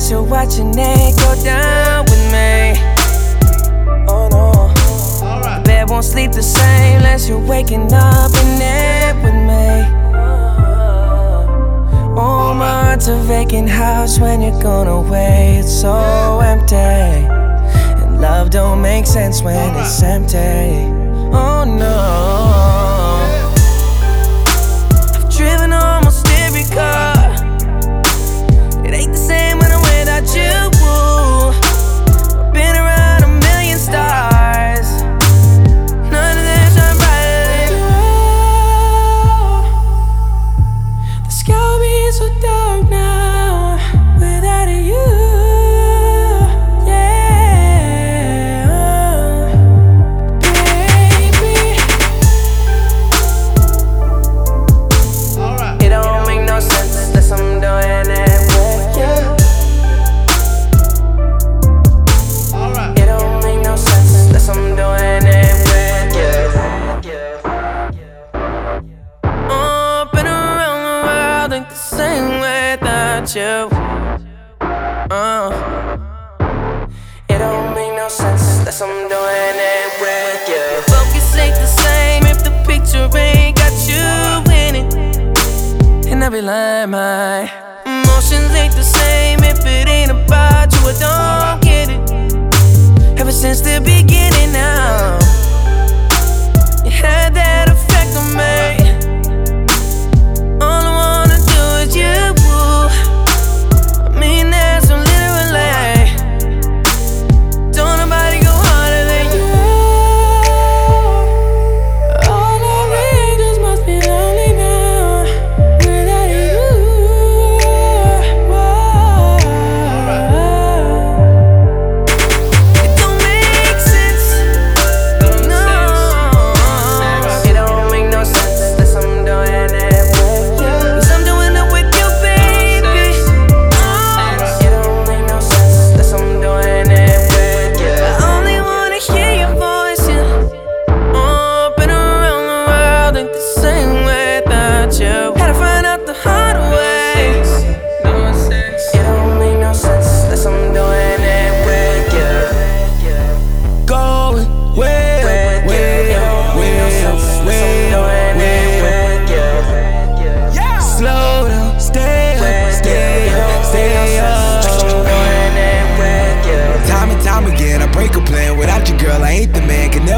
set the same unless you're watching it go down with me. Oh no. Bed won't sleep the same unless you're waking up in it with me. Oh, my heart's a vacant house when you're gone away. It's so empty. And love don't make sense when it's empty. Oh no. Ain't the same without you. Uh. It don't make no sense unless I'm doing it with you. Focus ain't the same if the picture ain't got you in it. And I be my emotions ain't the same if it ain't about you. I don't get it. Ever since the beginning now,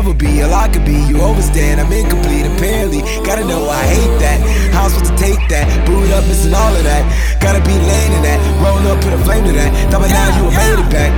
never be all I could be. You overstand, I'm incomplete, apparently. Gotta know I hate that. How I'm supposed to take that? Boot up, missing all of that. Gotta be laying in that. Roll up, put a flame to that. Thought by now you were made it back.